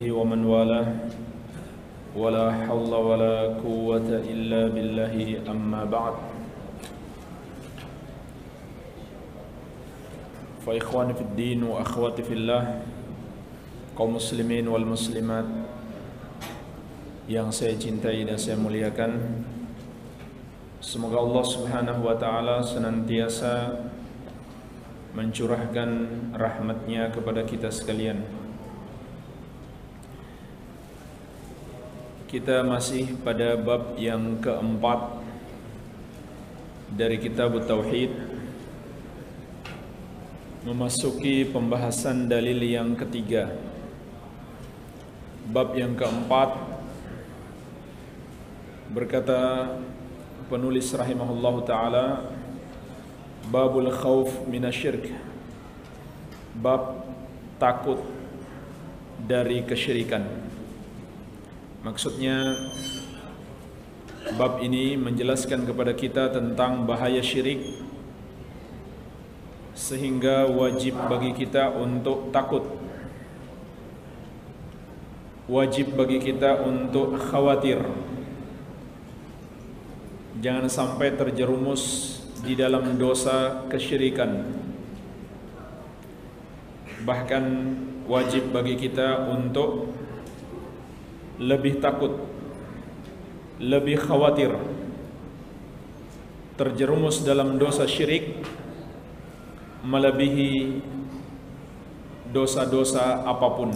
ومن والاه ولا حول ولا قوة إلا بالله أما بعد فإخواني في الدين وأخواتي في الله kaum muslimin wal muslimat yang saya cintai dan saya muliakan Semoga Allah subhanahu wa ta'ala senantiasa mencurahkan rahmatnya kepada kita sekalian Kita masih pada bab yang keempat dari kitab Tauhid. Memasuki pembahasan dalil yang ketiga. Bab yang keempat Berkata penulis rahimahullah ta'ala Babul khawf minasyirk. Bab takut dari kesyirikan Maksudnya bab ini menjelaskan kepada kita tentang bahaya syirik sehingga wajib bagi kita untuk takut. Wajib bagi kita untuk khawatir. Jangan sampai terjerumus di dalam dosa kesyirikan. Bahkan wajib bagi kita untuk lebih takut, lebih khawatir terjerumus dalam dosa syirik melebihi dosa-dosa apa pun.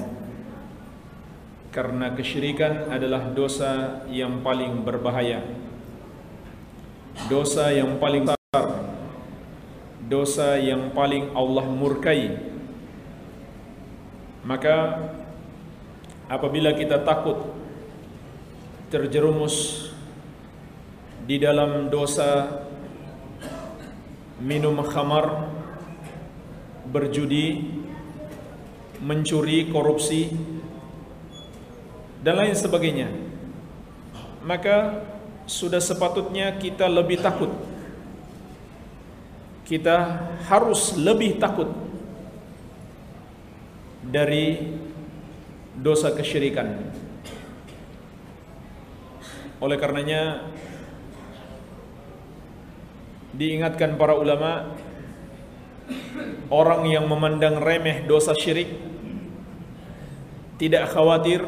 Karena kesyirikan adalah dosa yang paling berbahaya. Dosa yang paling besar. Dosa yang paling Allah murkai. Maka apabila kita takut terjerumus di dalam dosa minum khamar, berjudi, mencuri, korupsi, dan lain sebagainya, maka sudah sepatutnya kita lebih takut. Kita harus lebih takut dari dosa kesyirikan. Oleh karenanya diingatkan para ulama orang yang memandang remeh dosa syirik tidak khawatir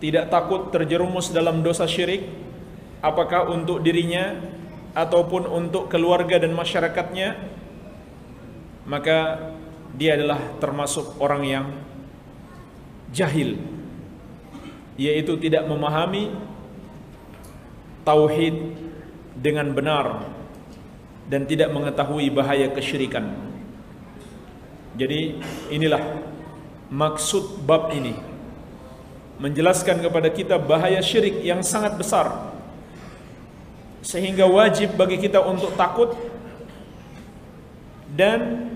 tidak takut terjerumus dalam dosa syirik apakah untuk dirinya ataupun untuk keluarga dan masyarakatnya maka dia adalah termasuk orang yang jahil yaitu tidak memahami tauhid dengan benar dan tidak mengetahui bahaya kesyirikan. Jadi inilah maksud bab ini. Menjelaskan kepada kita bahaya syirik yang sangat besar. Sehingga wajib bagi kita untuk takut dan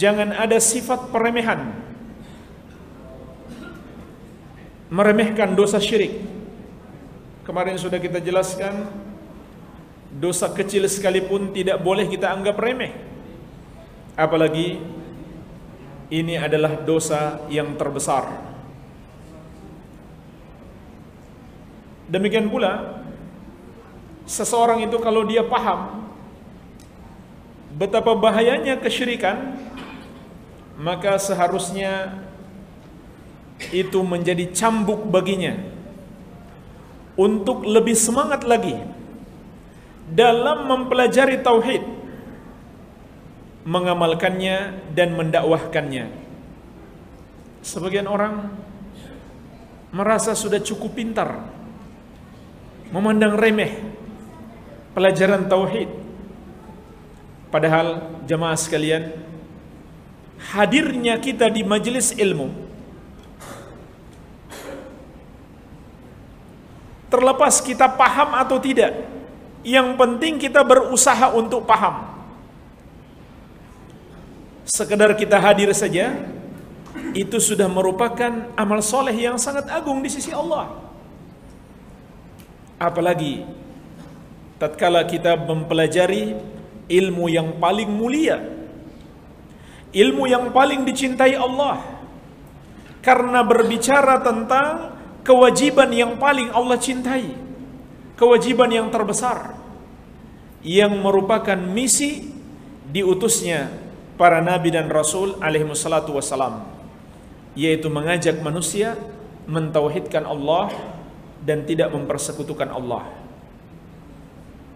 jangan ada sifat peremehan meremehkan dosa syirik. Kemarin sudah kita jelaskan dosa kecil sekalipun tidak boleh kita anggap remeh. Apalagi ini adalah dosa yang terbesar. Demikian pula seseorang itu kalau dia paham betapa bahayanya kesyirikan maka seharusnya itu menjadi cambuk baginya. Untuk lebih semangat lagi dalam mempelajari tauhid mengamalkannya dan mendakwahkannya. Sebagian orang merasa sudah cukup pintar memandang remeh pelajaran tauhid. Padahal jemaah sekalian hadirnya kita di majelis ilmu Terlepas kita paham atau tidak, yang penting kita berusaha untuk paham. Sekedar kita hadir saja, itu sudah merupakan amal soleh yang sangat agung di sisi Allah. Apalagi tatkala kita mempelajari ilmu yang paling mulia, ilmu yang paling dicintai Allah, karena berbicara tentang kewajiban yang paling Allah cintai, kewajiban yang terbesar yang merupakan misi diutusnya para nabi dan rasul alaihi yaitu mengajak manusia mentauhidkan Allah dan tidak mempersekutukan Allah.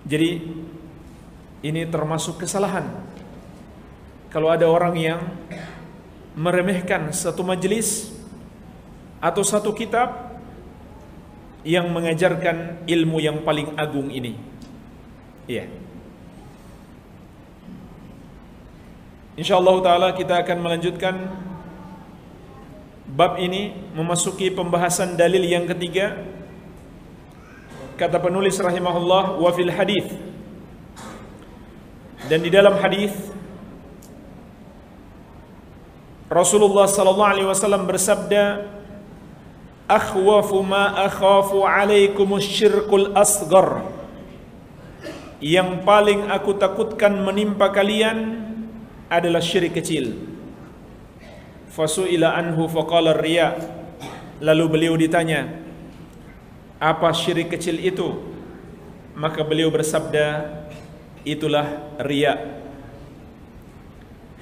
Jadi ini termasuk kesalahan. Kalau ada orang yang meremehkan satu majelis atau satu kitab yang mengajarkan ilmu yang paling agung ini. Iya. Insyaallah taala kita akan melanjutkan bab ini memasuki pembahasan dalil yang ketiga. Kata penulis rahimahullah wa fil hadis dan di dalam hadis Rasulullah sallallahu alaihi wasallam bersabda akhwafu ma akhafu alaikum syirkul asgar yang paling aku takutkan menimpa kalian adalah syirik kecil. Fasuila anhu faqala riya. Lalu beliau ditanya apa syirik kecil itu? Maka beliau bersabda itulah riya.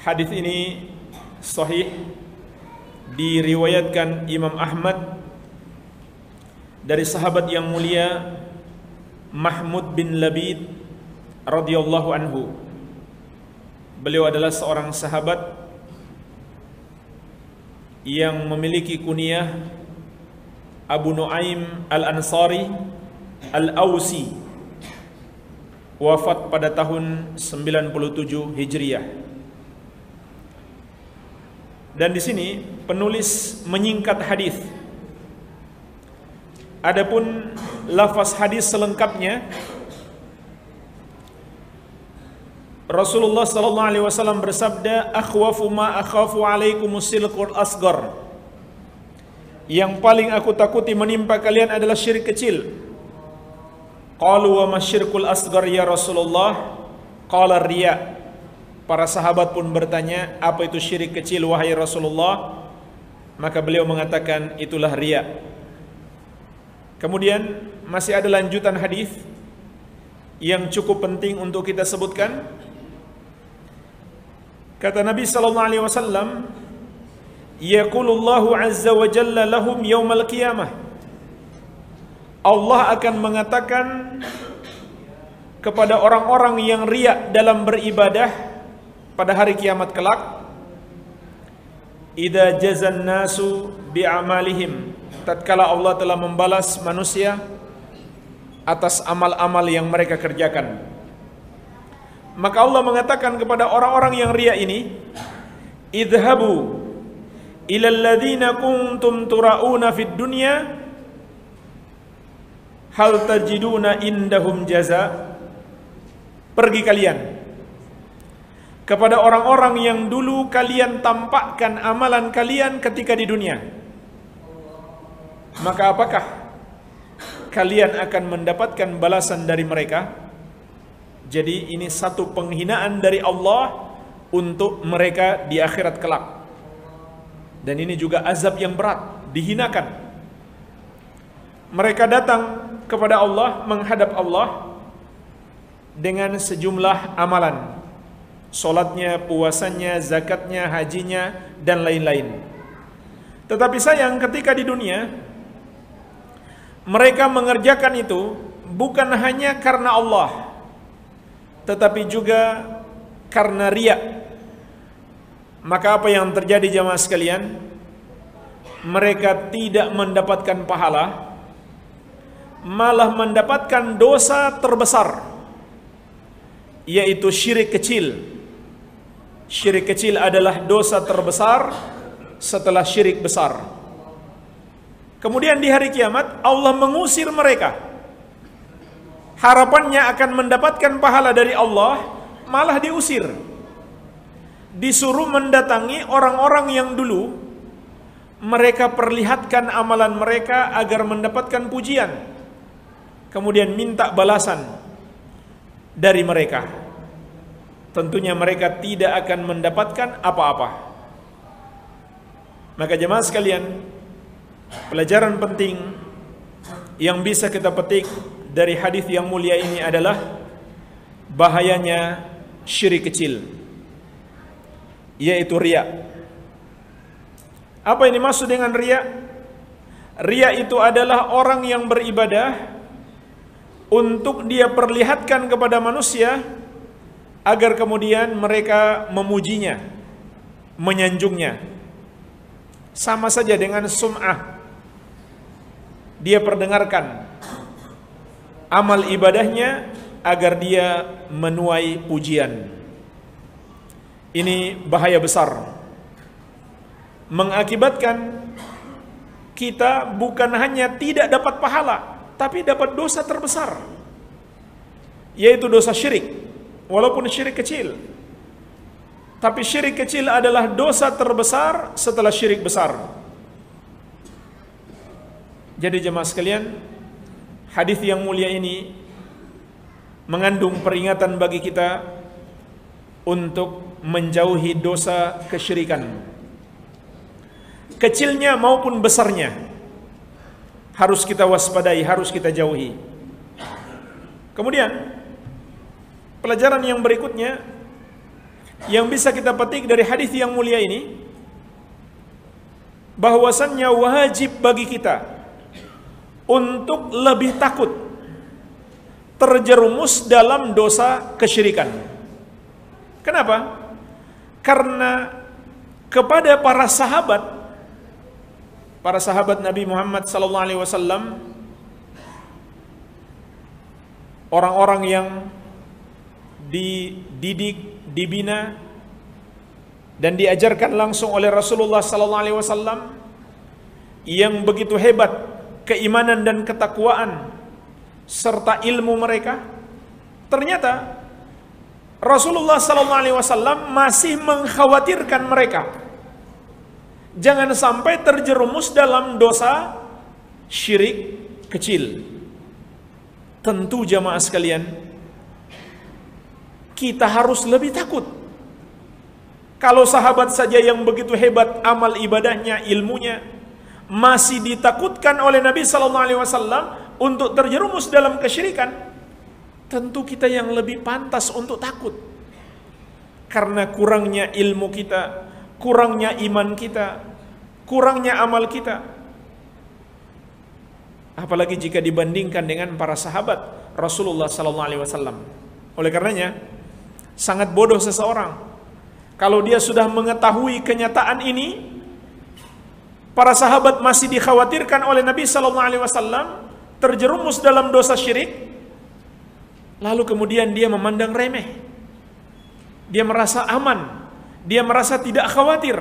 Hadis ini sahih diriwayatkan Imam Ahmad dari sahabat yang mulia Mahmud bin Labid radhiyallahu anhu. Beliau adalah seorang sahabat yang memiliki kunyah Abu Nuaim Al-Ansari Al-Ausi wafat pada tahun 97 Hijriah. Dan di sini penulis menyingkat hadis Adapun lafaz hadis selengkapnya Rasulullah sallallahu alaihi wasallam bersabda akhwafu ma akhafu alaikum silqul asgar Yang paling aku takuti menimpa kalian adalah syirik kecil. Qalu wa masyirkul asgar ya Rasulullah? Qala riya. Para sahabat pun bertanya apa itu syirik kecil wahai Rasulullah? Maka beliau mengatakan itulah riya Kemudian masih ada lanjutan hadis yang cukup penting untuk kita sebutkan. Kata Nabi sallallahu alaihi wasallam, "Yaqulullahu azza wa jalla lahum yaumal qiyamah." Allah akan mengatakan kepada orang-orang yang riak dalam beribadah pada hari kiamat kelak, "Idza jazan nasu bi'amalihim" tatkala Allah telah membalas manusia atas amal-amal yang mereka kerjakan. Maka Allah mengatakan kepada orang-orang yang ria ini, "Idhabu ila alladhina kuntum turauna fid dunya hal tajiduna indahum jaza." Pergi kalian kepada orang-orang yang dulu kalian tampakkan amalan kalian ketika di dunia maka apakah kalian akan mendapatkan balasan dari mereka? Jadi ini satu penghinaan dari Allah untuk mereka di akhirat kelak. Dan ini juga azab yang berat, dihinakan. Mereka datang kepada Allah, menghadap Allah dengan sejumlah amalan. Solatnya, puasanya, zakatnya, hajinya, dan lain-lain. Tetapi sayang ketika di dunia mereka mengerjakan itu bukan hanya karena Allah tetapi juga karena riak maka apa yang terjadi jamaah sekalian? Mereka tidak mendapatkan pahala malah mendapatkan dosa terbesar yaitu syirik kecil. Syirik kecil adalah dosa terbesar setelah syirik besar Kemudian di hari kiamat Allah mengusir mereka. Harapannya akan mendapatkan pahala dari Allah, malah diusir. Disuruh mendatangi orang-orang yang dulu mereka perlihatkan amalan mereka agar mendapatkan pujian. Kemudian minta balasan dari mereka. Tentunya mereka tidak akan mendapatkan apa-apa. Maka jemaah sekalian, pelajaran penting yang bisa kita petik dari hadis yang mulia ini adalah bahayanya syirik kecil yaitu riya. Apa ini maksud dengan riya? Riya itu adalah orang yang beribadah untuk dia perlihatkan kepada manusia agar kemudian mereka memujinya, menyanjungnya. Sama saja dengan sum'ah. Dia perdengarkan amal ibadahnya agar dia menuai pujian. Ini bahaya besar. Mengakibatkan kita bukan hanya tidak dapat pahala, tapi dapat dosa terbesar. Yaitu dosa syirik. Walaupun syirik kecil. Tapi syirik kecil adalah dosa terbesar setelah syirik besar. Jadi jemaah sekalian, hadis yang mulia ini mengandung peringatan bagi kita untuk menjauhi dosa kesyirikan. Kecilnya maupun besarnya harus kita waspadai, harus kita jauhi. Kemudian pelajaran yang berikutnya yang bisa kita petik dari hadis yang mulia ini bahwasannya wajib bagi kita untuk lebih takut terjerumus dalam dosa kesyirikan. Kenapa? Karena kepada para sahabat para sahabat Nabi Muhammad wasallam orang-orang yang dididik dibina dan diajarkan langsung oleh Rasulullah wasallam yang begitu hebat keimanan dan ketakwaan serta ilmu mereka ternyata Rasulullah sallallahu alaihi wasallam masih mengkhawatirkan mereka jangan sampai terjerumus dalam dosa syirik kecil tentu jamaah sekalian kita harus lebih takut. Kalau sahabat saja yang begitu hebat amal ibadahnya, ilmunya, masih ditakutkan oleh Nabi Sallallahu Alaihi Wasallam untuk terjerumus dalam kesyirikan, tentu kita yang lebih pantas untuk takut. Karena kurangnya ilmu kita, kurangnya iman kita, kurangnya amal kita. Apalagi jika dibandingkan dengan para sahabat Rasulullah Sallallahu Alaihi Wasallam. Oleh karenanya, Sangat bodoh seseorang kalau dia sudah mengetahui kenyataan ini para sahabat masih dikhawatirkan oleh Nabi sallallahu alaihi wasallam terjerumus dalam dosa syirik. Lalu kemudian dia memandang remeh. Dia merasa aman. Dia merasa tidak khawatir.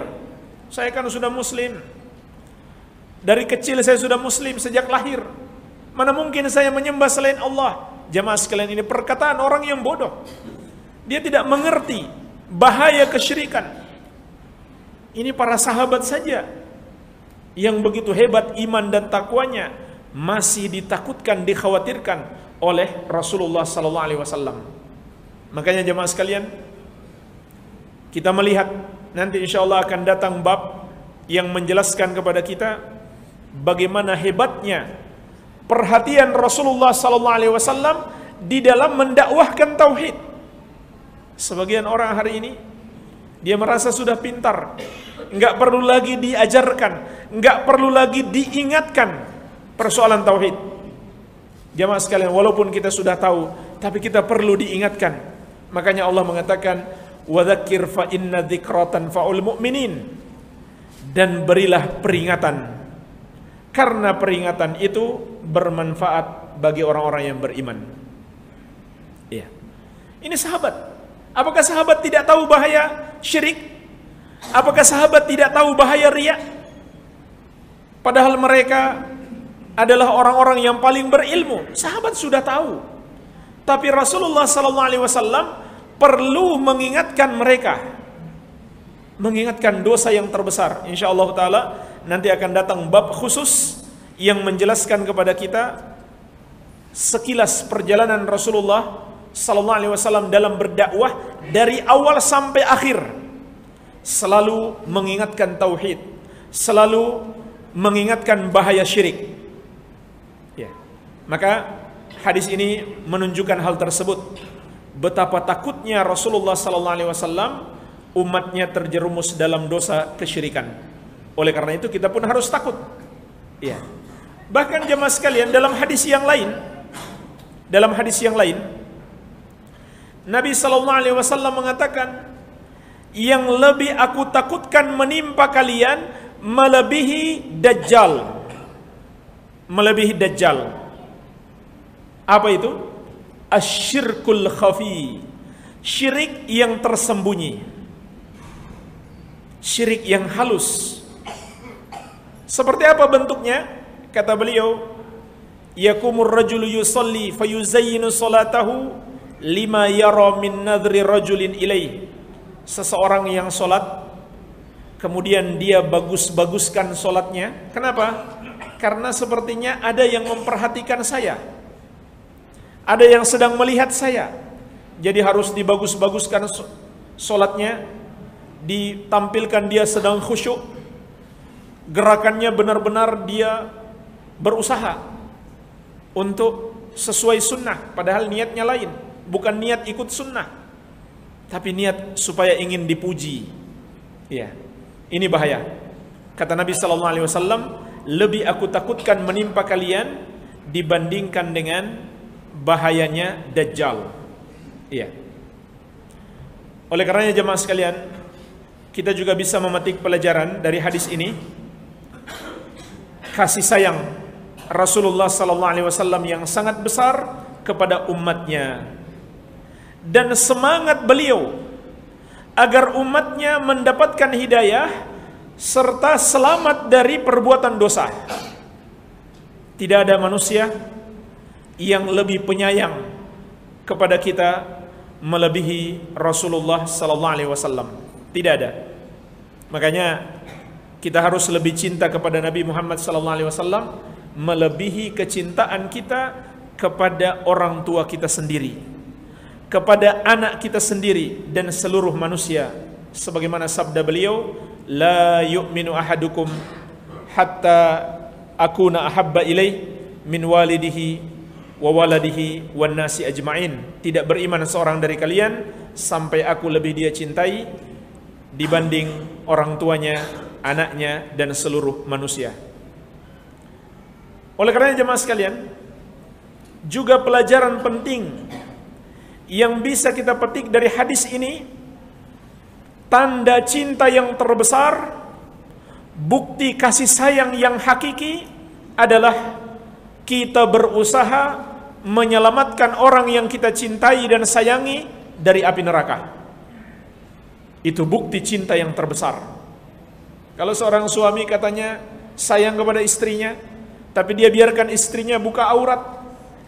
Saya kan sudah muslim. Dari kecil saya sudah muslim sejak lahir. Mana mungkin saya menyembah selain Allah? Jamaah sekalian ini perkataan orang yang bodoh. Dia tidak mengerti bahaya kesyirikan. Ini para sahabat saja yang begitu hebat iman dan takwanya masih ditakutkan, dikhawatirkan oleh Rasulullah sallallahu alaihi wasallam. Makanya jemaah sekalian, kita melihat nanti insya Allah akan datang bab yang menjelaskan kepada kita bagaimana hebatnya perhatian Rasulullah sallallahu alaihi wasallam di dalam mendakwahkan tauhid. Sebagian orang hari ini dia merasa sudah pintar, nggak perlu lagi diajarkan, nggak perlu lagi diingatkan persoalan tauhid. Jamaah sekalian, walaupun kita sudah tahu, tapi kita perlu diingatkan. Makanya Allah mengatakan, "Wadzakir fa inna dzikratan faul mu'minin." Dan berilah peringatan. Karena peringatan itu bermanfaat bagi orang-orang yang beriman. Iya. Ini sahabat Apakah sahabat tidak tahu bahaya syirik? Apakah sahabat tidak tahu bahaya riya? Padahal mereka adalah orang-orang yang paling berilmu. Sahabat sudah tahu. Tapi Rasulullah sallallahu alaihi wasallam perlu mengingatkan mereka. Mengingatkan dosa yang terbesar. Insyaallah taala nanti akan datang bab khusus yang menjelaskan kepada kita sekilas perjalanan Rasulullah sallallahu alaihi wasallam dalam berdakwah dari awal sampai akhir selalu mengingatkan tauhid, selalu mengingatkan bahaya syirik. Ya. Maka hadis ini menunjukkan hal tersebut. Betapa takutnya Rasulullah sallallahu alaihi wasallam umatnya terjerumus dalam dosa kesyirikan. Oleh karena itu kita pun harus takut. Ya. Bahkan jemaah sekalian dalam hadis yang lain dalam hadis yang lain Nabi sallallahu alaihi wasallam mengatakan yang lebih aku takutkan menimpa kalian melebihi dajjal. Melebihi dajjal. Apa itu? Asyirkul khafi. Syirik yang tersembunyi. Syirik yang halus. Seperti apa bentuknya? Kata beliau yakumur rajulu yusalli fayuzayyinu salatahu lima yara min nadri rajulin ilaih seseorang yang solat kemudian dia bagus-baguskan solatnya kenapa? karena sepertinya ada yang memperhatikan saya. Ada yang sedang melihat saya. Jadi harus dibagus-baguskan solatnya ditampilkan dia sedang khusyuk. Gerakannya benar-benar dia berusaha untuk sesuai sunnah padahal niatnya lain bukan niat ikut sunnah. Tapi niat supaya ingin dipuji. Ya ini bahaya kata Nabi sallallahu alaihi wasallam lebih aku takutkan menimpa kalian dibandingkan dengan bahayanya dajjal. Iya. Oleh karenanya jemaah sekalian, kita juga bisa memetik pelajaran dari hadis ini kasih sayang Rasulullah sallallahu alaihi wasallam yang sangat besar kepada umatnya dan semangat beliau agar umatnya mendapatkan hidayah serta selamat dari perbuatan dosa. Tidak ada manusia yang lebih penyayang kepada kita melebihi Rasulullah sallallahu alaihi wasallam. Tidak ada. Makanya kita harus lebih cinta kepada Nabi Muhammad sallallahu alaihi wasallam melebihi kecintaan kita kepada orang tua kita sendiri, kepada anak kita sendiri dan seluruh manusia. Sebagaimana sabda beliau, la yu'minu ahadukum hatta akuna ahabba ilaih min walidihi wa waladihi wan nasi ajma'in. Tidak beriman seorang dari kalian sampai aku lebih dia cintai dibanding orang tuanya, anaknya dan seluruh manusia. Oleh karena jemaah sekalian, juga pelajaran penting yang bisa kita petik dari hadis ini tanda cinta yang terbesar, bukti kasih sayang yang hakiki adalah kita berusaha menyelamatkan orang yang kita cintai dan sayangi dari api neraka. Itu bukti cinta yang terbesar. Kalau seorang suami katanya sayang kepada istrinya, tapi dia biarkan istrinya buka aurat,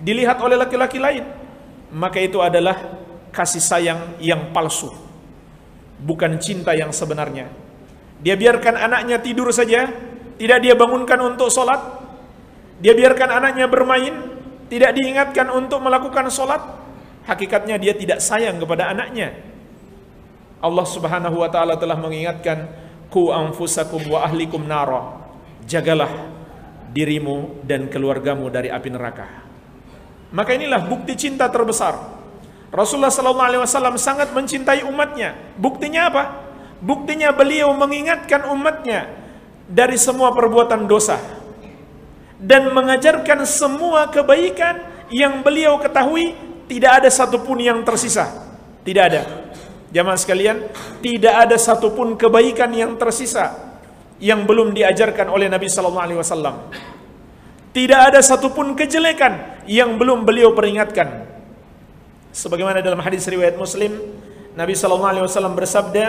dilihat oleh laki-laki lain, maka itu adalah kasih sayang yang palsu bukan cinta yang sebenarnya. Dia biarkan anaknya tidur saja, tidak dia bangunkan untuk sholat. Dia biarkan anaknya bermain, tidak diingatkan untuk melakukan sholat. Hakikatnya dia tidak sayang kepada anaknya. Allah subhanahu wa ta'ala telah mengingatkan, Ku anfusakum wa ahlikum nara. Jagalah dirimu dan keluargamu dari api neraka. Maka inilah bukti cinta terbesar Rasulullah sallallahu alaihi wasallam sangat mencintai umatnya. Buktinya apa? Buktinya beliau mengingatkan umatnya dari semua perbuatan dosa dan mengajarkan semua kebaikan yang beliau ketahui tidak ada satupun yang tersisa. Tidak ada. Jamaah sekalian, tidak ada satupun kebaikan yang tersisa yang belum diajarkan oleh Nabi sallallahu alaihi wasallam. Tidak ada satupun kejelekan yang belum beliau peringatkan. Sebagaimana dalam hadis riwayat Muslim Nabi sallallahu alaihi wasallam bersabda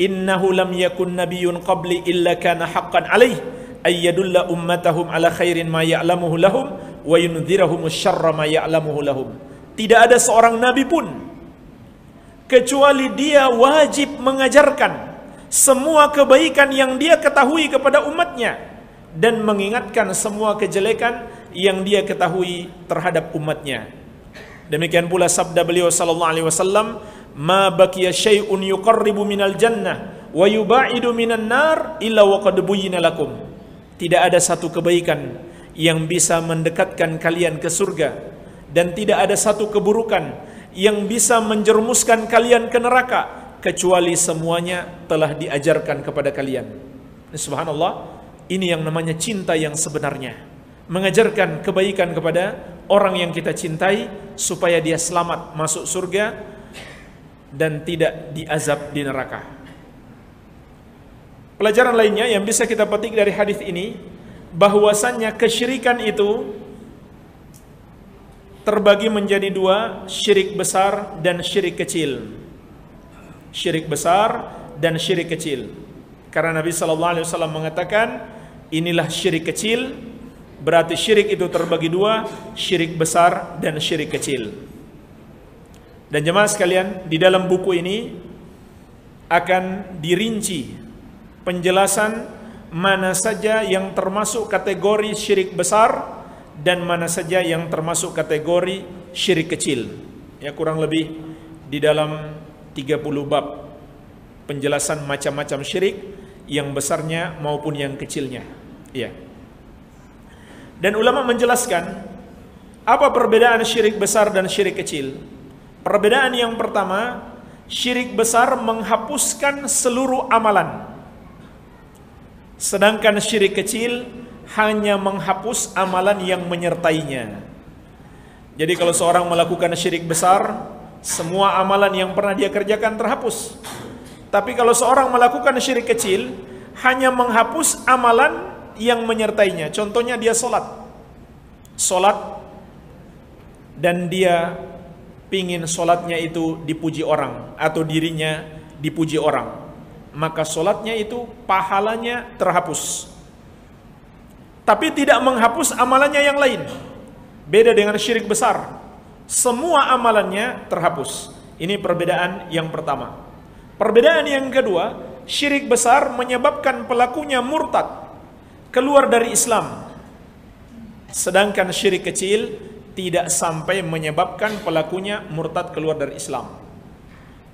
innahu lam yakun nabiyyun qabli illa kana haqqan alaih ay yadulla ummatahum ala khairin ma ya'lamuhu lahum wa yunzirahum syarra ma ya'lamuhu lahum. Tidak ada seorang nabi pun kecuali dia wajib mengajarkan semua kebaikan yang dia ketahui kepada umatnya dan mengingatkan semua kejelekan yang dia ketahui terhadap umatnya Demikian pula sabda beliau sallallahu alaihi wasallam, "Ma baqiya syai'un yuqarribu minal jannah wa yubaidu minan nar illa wa qad lakum. Tidak ada satu kebaikan yang bisa mendekatkan kalian ke surga dan tidak ada satu keburukan yang bisa menjerumuskan kalian ke neraka kecuali semuanya telah diajarkan kepada kalian. Subhanallah, ini yang namanya cinta yang sebenarnya. Mengajarkan kebaikan kepada orang yang kita cintai supaya dia selamat masuk surga dan tidak diazab di neraka. Pelajaran lainnya yang bisa kita petik dari hadis ini bahwasannya kesyirikan itu terbagi menjadi dua, syirik besar dan syirik kecil. Syirik besar dan syirik kecil. Karena Nabi sallallahu alaihi wasallam mengatakan, inilah syirik kecil, berarti syirik itu terbagi dua, syirik besar dan syirik kecil. Dan jemaah sekalian, di dalam buku ini akan dirinci penjelasan mana saja yang termasuk kategori syirik besar dan mana saja yang termasuk kategori syirik kecil. Ya kurang lebih di dalam 30 bab penjelasan macam-macam syirik yang besarnya maupun yang kecilnya. Ya. Dan ulama menjelaskan apa perbedaan syirik besar dan syirik kecil. Perbedaan yang pertama, syirik besar menghapuskan seluruh amalan. Sedangkan syirik kecil hanya menghapus amalan yang menyertainya. Jadi kalau seorang melakukan syirik besar, semua amalan yang pernah dia kerjakan terhapus. Tapi kalau seorang melakukan syirik kecil, hanya menghapus amalan yang menyertainya. Contohnya dia sholat. Sholat dan dia pingin sholatnya itu dipuji orang atau dirinya dipuji orang. Maka sholatnya itu pahalanya terhapus tapi tidak menghapus amalannya yang lain. Beda dengan syirik besar. Semua amalannya terhapus. Ini perbedaan yang pertama. Perbedaan yang kedua, syirik besar menyebabkan pelakunya murtad, keluar dari Islam. Sedangkan syirik kecil tidak sampai menyebabkan pelakunya murtad keluar dari Islam.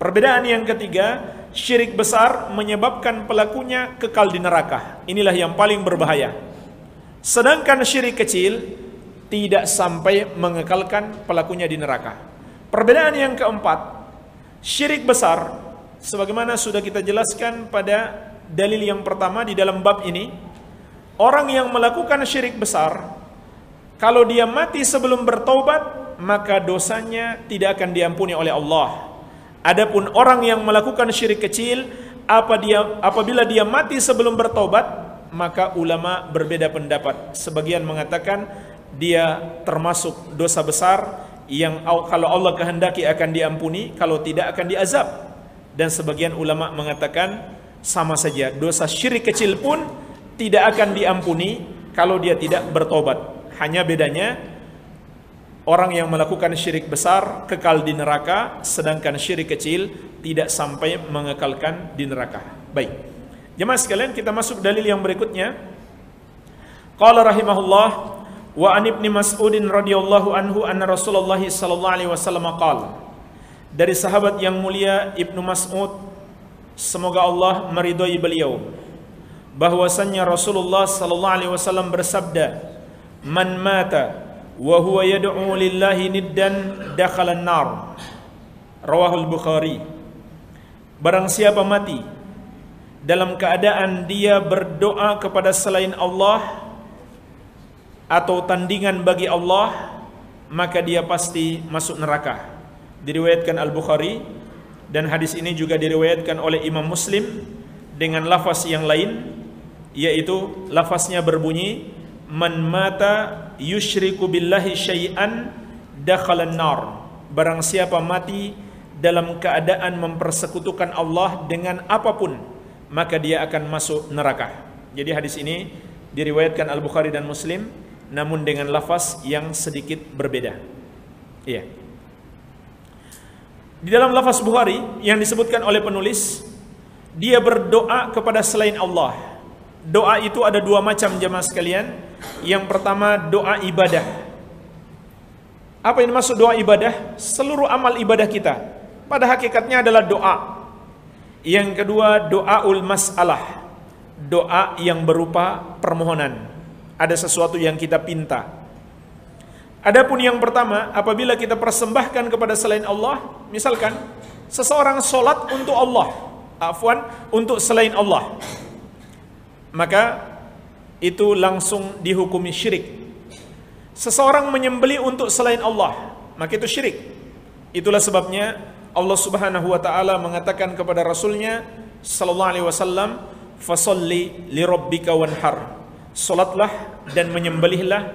Perbedaan yang ketiga, syirik besar menyebabkan pelakunya kekal di neraka. Inilah yang paling berbahaya. Sedangkan syirik kecil tidak sampai mengekalkan pelakunya di neraka. Perbedaan yang keempat, syirik besar sebagaimana sudah kita jelaskan pada dalil yang pertama di dalam bab ini, orang yang melakukan syirik besar kalau dia mati sebelum bertobat maka dosanya tidak akan diampuni oleh Allah. Adapun orang yang melakukan syirik kecil apa dia apabila dia mati sebelum bertobat maka ulama berbeda pendapat. Sebagian mengatakan dia termasuk dosa besar yang kalau Allah kehendaki akan diampuni, kalau tidak akan diazab. Dan sebagian ulama mengatakan sama saja, dosa syirik kecil pun tidak akan diampuni kalau dia tidak bertobat. Hanya bedanya orang yang melakukan syirik besar kekal di neraka, sedangkan syirik kecil tidak sampai mengekalkan di neraka. Baik. Jemaah sekalian kita masuk dalil yang berikutnya. Qala rahimahullah wa an ibni Mas'udin radhiyallahu anhu anna Rasulullah sallallahu alaihi wasallam qala dari sahabat yang mulia Ibnu Mas'ud semoga Allah meridhai beliau bahwasannya Rasulullah sallallahu alaihi wasallam bersabda man mata wa huwa yad'u lillahi niddan dakhala an-nar rawahul bukhari. Barang siapa mati dalam keadaan dia berdoa kepada selain Allah atau tandingan bagi Allah maka dia pasti masuk neraka. Diriwayatkan Al-Bukhari dan hadis ini juga diriwayatkan oleh Imam Muslim dengan lafaz yang lain yaitu lafaznya berbunyi man mata yushriku billahi syai'an dakhalan nar barang siapa mati dalam keadaan mempersekutukan Allah dengan apa pun maka dia akan masuk neraka. Jadi hadis ini diriwayatkan Al-Bukhari dan Muslim namun dengan lafaz yang sedikit berbeda. Iya. Di dalam lafaz Bukhari yang disebutkan oleh penulis dia berdoa kepada selain Allah. Doa itu ada dua macam jemaah sekalian. Yang pertama doa ibadah. Apa yang dimaksud doa ibadah? Seluruh amal ibadah kita pada hakikatnya adalah doa Yang kedua doaul masalah. Doa yang berupa permohonan. Ada sesuatu yang kita pinta. Adapun yang pertama, apabila kita persembahkan kepada selain Allah, misalkan seseorang solat untuk Allah, afwan untuk selain Allah, maka itu langsung dihukumi syirik. Seseorang menyembeli untuk selain Allah, maka itu syirik. Itulah sebabnya Allah Subhanahu wa taala mengatakan kepada rasulnya sallallahu alaihi wasallam, "Fasalli li rabbika wanhar." Salatlah dan menyembelihlah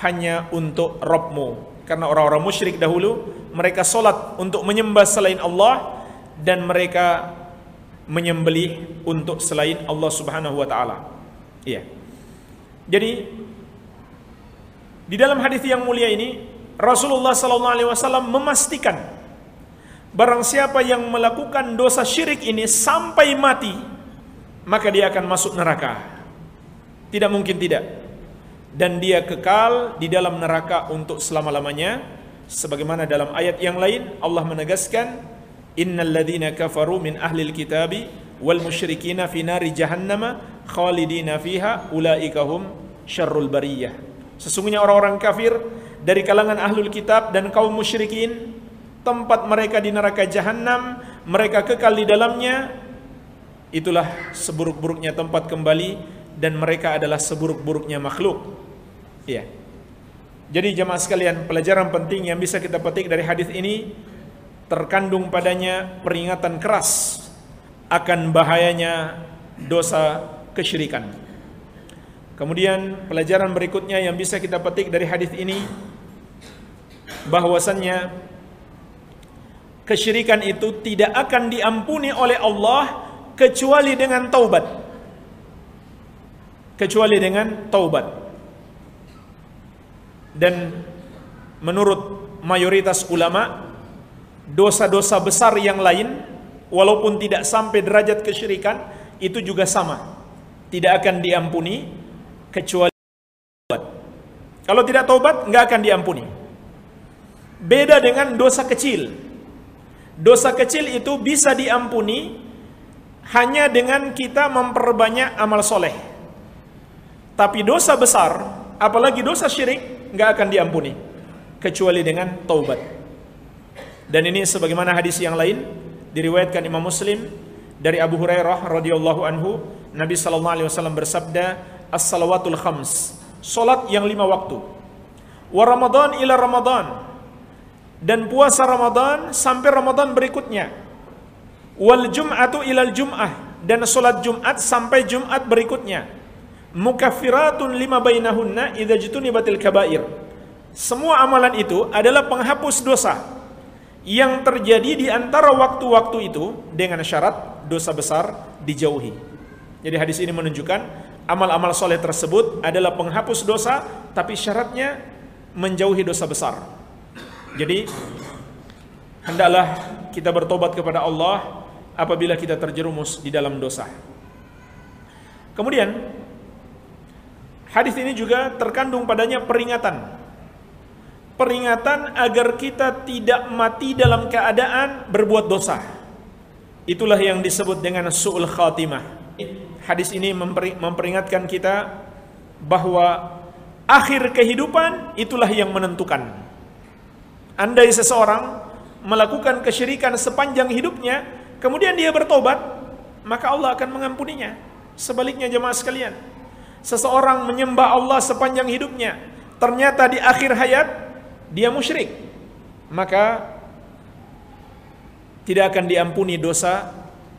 hanya untuk Rabbmu. Karena orang-orang musyrik dahulu mereka solat untuk menyembah selain Allah dan mereka menyembelih untuk selain Allah Subhanahu wa taala. Iya. Jadi di dalam hadis yang mulia ini Rasulullah sallallahu alaihi wasallam memastikan barang siapa yang melakukan dosa syirik ini sampai mati maka dia akan masuk neraka. Tidak mungkin tidak dan dia kekal di dalam neraka untuk selama-lamanya sebagaimana dalam ayat yang lain Allah menegaskan innal kafaru min ahlil kitabi wal musyrikina fi nari jahannam khalidina fiha ulaika hum syarrul bariyah sesungguhnya orang-orang kafir dari kalangan ahlul kitab dan kaum musyrikin tempat mereka di neraka jahanam mereka kekal di dalamnya itulah seburuk-buruknya tempat kembali dan mereka adalah seburuk-buruknya makhluk Iya. Jadi jemaah sekalian, pelajaran penting yang bisa kita petik dari hadis ini terkandung padanya peringatan keras akan bahayanya dosa kesyirikan. Kemudian pelajaran berikutnya yang bisa kita petik dari hadis ini bahwasannya kesyirikan itu tidak akan diampuni oleh Allah kecuali dengan taubat. Kecuali dengan taubat. Dan menurut mayoritas ulama, dosa-dosa besar yang lain walaupun tidak sampai derajat kesyirikan itu juga sama. Tidak akan diampuni kecuali taubat. Kalau tidak taubat nggak akan diampuni. Beda dengan dosa kecil. Dosa kecil itu bisa diampuni hanya dengan kita memperbanyak amal soleh. Tapi dosa besar, apalagi dosa syirik, nggak akan diampuni kecuali dengan taubat. Dan ini sebagaimana hadis yang lain diriwayatkan Imam Muslim dari Abu Hurairah radhiyallahu anhu, Nabi sallallahu alaihi wasallam bersabda, "As-salawatul khams." Salat yang lima waktu. Wa Ramadan ila Ramadan. Dan puasa Ramadan sampai Ramadan berikutnya. Wal Jum'atu ilal Jum'ah dan salat Jumat sampai Jumat berikutnya mukaffiratun lima bainahunna idza jutunibatil kabair. Semua amalan itu adalah penghapus dosa yang terjadi di antara waktu-waktu itu dengan syarat dosa besar dijauhi. Jadi hadis ini menunjukkan amal-amal soleh tersebut adalah penghapus dosa tapi syaratnya menjauhi dosa besar. Jadi hendaklah kita bertobat kepada Allah apabila kita terjerumus di dalam dosa. Kemudian Hadis ini juga terkandung padanya peringatan. Peringatan agar kita tidak mati dalam keadaan berbuat dosa. Itulah yang disebut dengan su'ul khatimah. Hadis ini memperingatkan kita bahwa akhir kehidupan itulah yang menentukan. Andai seseorang melakukan kesyirikan sepanjang hidupnya, kemudian dia bertobat, maka Allah akan mengampuninya. Sebaliknya jemaah sekalian, seseorang menyembah Allah sepanjang hidupnya, ternyata di akhir hayat dia musyrik, maka tidak akan diampuni dosa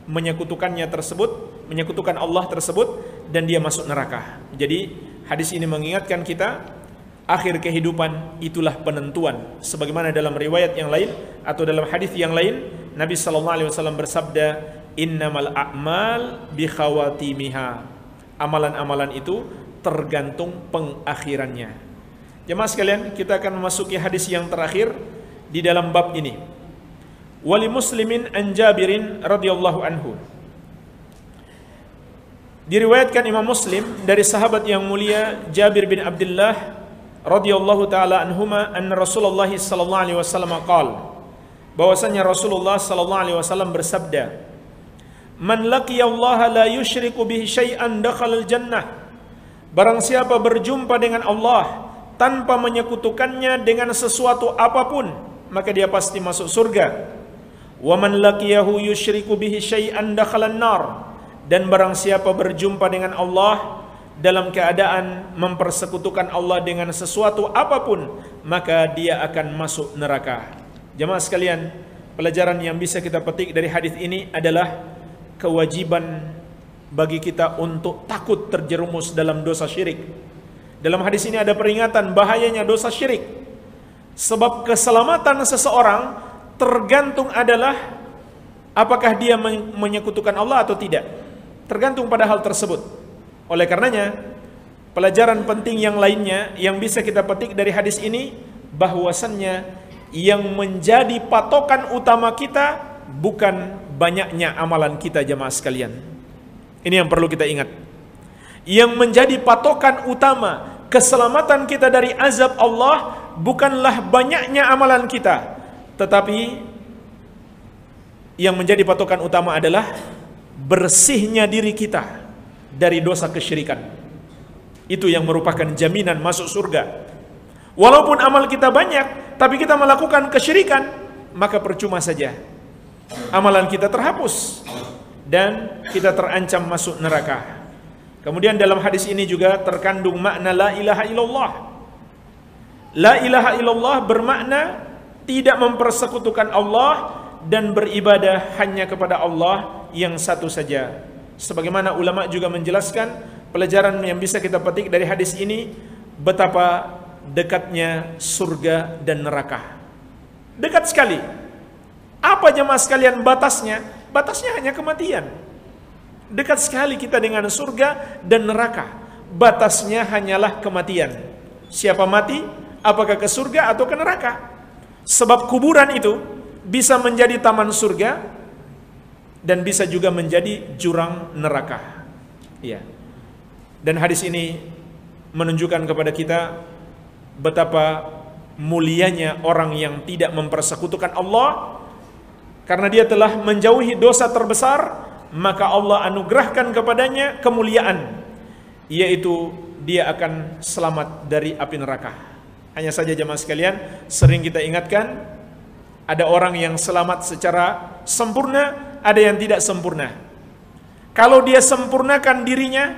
menyekutukannya tersebut, menyekutukan Allah tersebut dan dia masuk neraka. Jadi hadis ini mengingatkan kita akhir kehidupan itulah penentuan sebagaimana dalam riwayat yang lain atau dalam hadis yang lain Nabi sallallahu alaihi wasallam bersabda innamal a'mal bi khawatimiha amalan-amalan itu tergantung pengakhirannya. Jemaah sekalian, kita akan memasuki hadis yang terakhir di dalam bab ini. Wali Muslimin an Jabirin radhiyallahu anhu. Diriwayatkan Imam Muslim dari sahabat yang mulia Jabir bin Abdullah radhiyallahu taala anhuma anna Rasulullah sallallahu alaihi wasallam qaal bahwasanya Rasulullah sallallahu alaihi wasallam bersabda Man laqiyallaha la yusyriku bihi syai'an dakhalal jannah. Barang siapa berjumpa dengan Allah tanpa menyekutukannya dengan sesuatu apa pun, maka dia pasti masuk surga. Wa man laqiyahu yusyriku bihi syai'an nar. Dan barang siapa berjumpa dengan Allah dalam keadaan mempersekutukan Allah dengan sesuatu apa pun, maka dia akan masuk neraka. Jemaah sekalian, pelajaran yang bisa kita petik dari hadis ini adalah kewajiban bagi kita untuk takut terjerumus dalam dosa syirik. Dalam hadis ini ada peringatan bahayanya dosa syirik. Sebab keselamatan seseorang tergantung adalah apakah dia menyekutukan Allah atau tidak. Tergantung pada hal tersebut. Oleh karenanya, pelajaran penting yang lainnya yang bisa kita petik dari hadis ini bahwasannya yang menjadi patokan utama kita bukan banyaknya amalan kita jemaah sekalian. Ini yang perlu kita ingat. Yang menjadi patokan utama keselamatan kita dari azab Allah bukanlah banyaknya amalan kita, tetapi yang menjadi patokan utama adalah bersihnya diri kita dari dosa kesyirikan. Itu yang merupakan jaminan masuk surga. Walaupun amal kita banyak, tapi kita melakukan kesyirikan, maka percuma saja amalan kita terhapus dan kita terancam masuk neraka. Kemudian dalam hadis ini juga terkandung makna la ilaha illallah. La ilaha illallah bermakna tidak mempersekutukan Allah dan beribadah hanya kepada Allah yang satu saja. Sebagaimana ulama juga menjelaskan pelajaran yang bisa kita petik dari hadis ini betapa dekatnya surga dan neraka. Dekat sekali apa jemaah sekalian batasnya? Batasnya hanya kematian. Dekat sekali kita dengan surga dan neraka. Batasnya hanyalah kematian. Siapa mati, apakah ke surga atau ke neraka? Sebab kuburan itu bisa menjadi taman surga dan bisa juga menjadi jurang neraka. Iya. Dan hadis ini menunjukkan kepada kita betapa mulianya orang yang tidak mempersekutukan Allah karena dia telah menjauhi dosa terbesar, maka Allah anugerahkan kepadanya kemuliaan, yaitu dia akan selamat dari api neraka. Hanya saja jemaah sekalian, sering kita ingatkan, ada orang yang selamat secara sempurna, ada yang tidak sempurna. Kalau dia sempurnakan dirinya,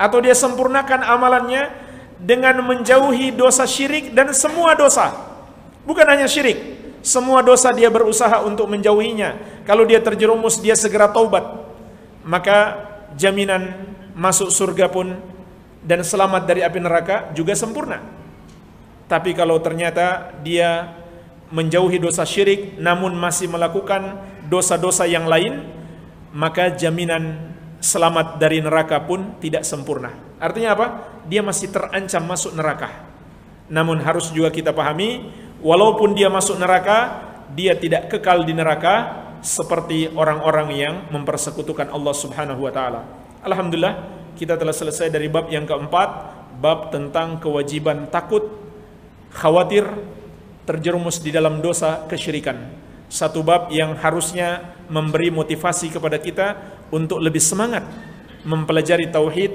atau dia sempurnakan amalannya, dengan menjauhi dosa syirik dan semua dosa. Bukan hanya syirik, semua dosa dia berusaha untuk menjauhinya. Kalau dia terjerumus, dia segera taubat. Maka jaminan masuk surga pun dan selamat dari api neraka juga sempurna. Tapi kalau ternyata dia menjauhi dosa syirik namun masih melakukan dosa-dosa yang lain, maka jaminan selamat dari neraka pun tidak sempurna. Artinya apa? Dia masih terancam masuk neraka. Namun harus juga kita pahami walaupun dia masuk neraka, dia tidak kekal di neraka seperti orang-orang yang mempersekutukan Allah Subhanahu wa taala. Alhamdulillah, kita telah selesai dari bab yang keempat, bab tentang kewajiban takut, khawatir terjerumus di dalam dosa kesyirikan. Satu bab yang harusnya memberi motivasi kepada kita untuk lebih semangat mempelajari tauhid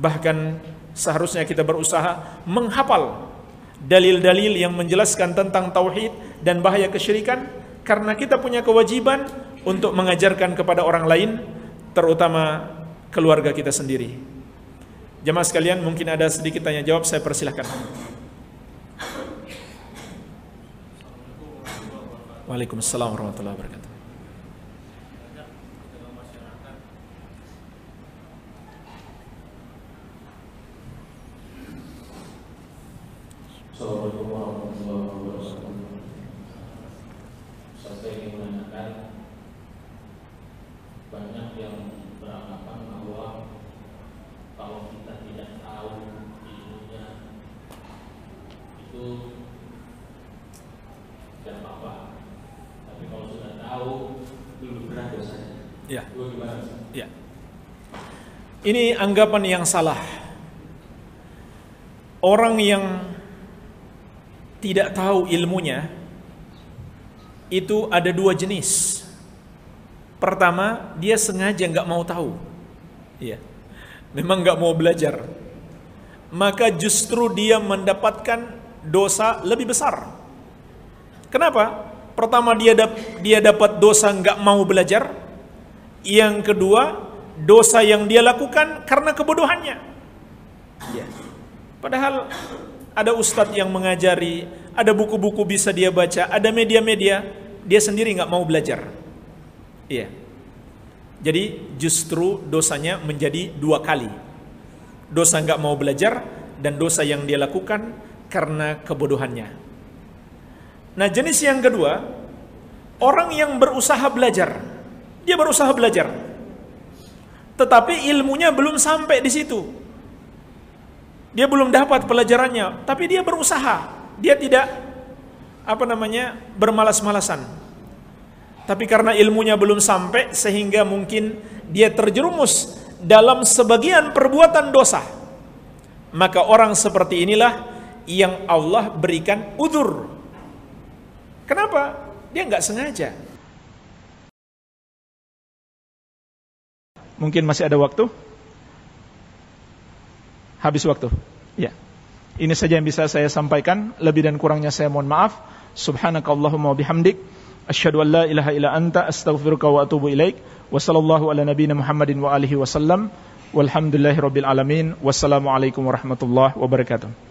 bahkan seharusnya kita berusaha menghafal dalil-dalil yang menjelaskan tentang tauhid dan bahaya kesyirikan karena kita punya kewajiban untuk mengajarkan kepada orang lain terutama keluarga kita sendiri. Jemaah sekalian, mungkin ada sedikit tanya jawab, saya persilahkan. Waalaikumsalam warahmatullahi wabarakatuh. Assalamualaikum warahmatullahi wabarakatuh. Saya ingin menanyakan banyak yang beranggapan bahwa kalau kita tidak tahu ilmunya itu tidak apa-apa. Tapi kalau sudah tahu belum berat dosanya. Ya. Itu gimana? Ya. Ini anggapan yang salah. Orang yang tidak tahu ilmunya itu ada dua jenis. Pertama, dia sengaja nggak mau tahu. Iya. Memang nggak mau belajar. Maka justru dia mendapatkan dosa lebih besar. Kenapa? Pertama dia dap dia dapat dosa nggak mau belajar. Yang kedua, dosa yang dia lakukan karena kebodohannya. Ya. Padahal ada ustadz yang mengajari, ada buku-buku bisa dia baca, ada media-media, dia sendiri nggak mau belajar. Iya. Jadi justru dosanya menjadi dua kali. Dosa nggak mau belajar dan dosa yang dia lakukan karena kebodohannya. Nah jenis yang kedua, orang yang berusaha belajar. Dia berusaha belajar. Tetapi ilmunya belum sampai di situ. Dia belum dapat pelajarannya, tapi dia berusaha. Dia tidak apa namanya bermalas-malasan. Tapi karena ilmunya belum sampai sehingga mungkin dia terjerumus dalam sebagian perbuatan dosa. Maka orang seperti inilah yang Allah berikan udur. Kenapa? Dia nggak sengaja. Mungkin masih ada waktu? Habis waktu. Ya. Ini saja yang bisa saya sampaikan. Lebih dan kurangnya saya mohon maaf. Subhanakallahumma bihamdik. Asyhadu an la ilaha illa anta astaghfiruka wa atubu ilaik. Wa sallallahu ala nabiyyina Muhammadin wa alihi wasallam. Walhamdulillahi rabbil alamin. Wassalamualaikum warahmatullahi wabarakatuh.